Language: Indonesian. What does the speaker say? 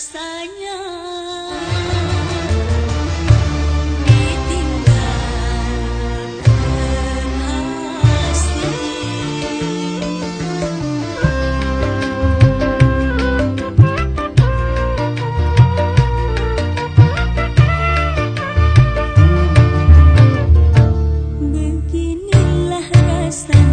rasanya Beginilah rasanya.